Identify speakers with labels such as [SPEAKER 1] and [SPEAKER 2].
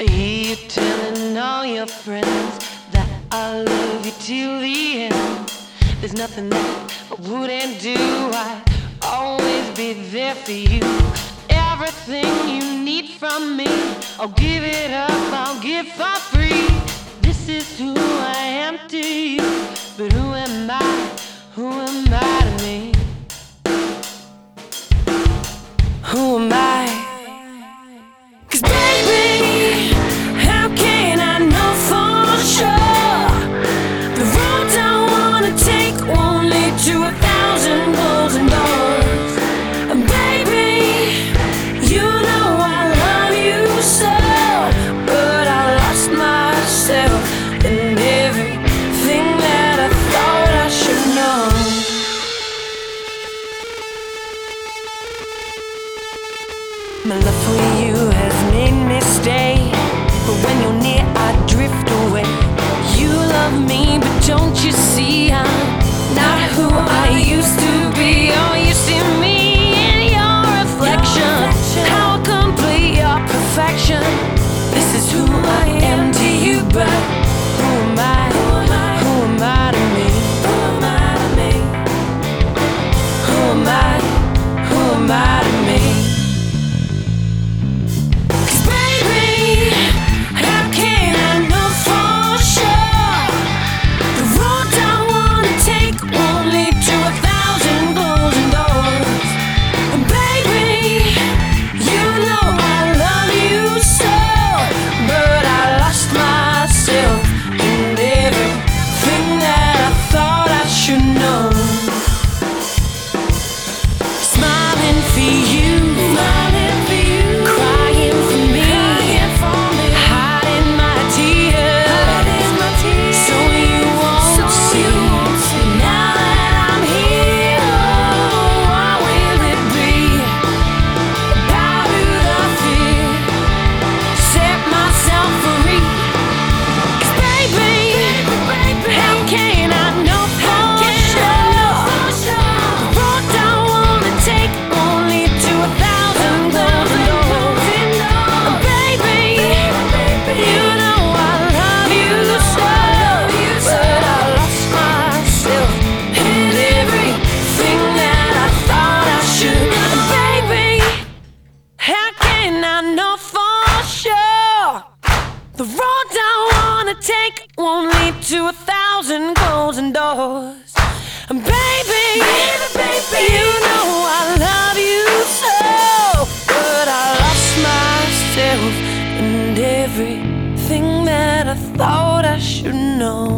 [SPEAKER 1] Hear you telling all your friends that I love you till the end. There's nothing that I wouldn't do. I'd always be there for you. Everything you need from me, I'll give it up, I'll give for free. This is who I am My love for you has made me stay. But when you're near, I drift away. You love me, but don't you see I'm not who I used to be? Oh, you see me in your reflection. How complete your perfection. This is who I am to you, but who am I? Know for sure? The road I wanna take won't lead to a thousand golden doors. And baby, you know I love you so, but I lost myself in everything that I thought I should know.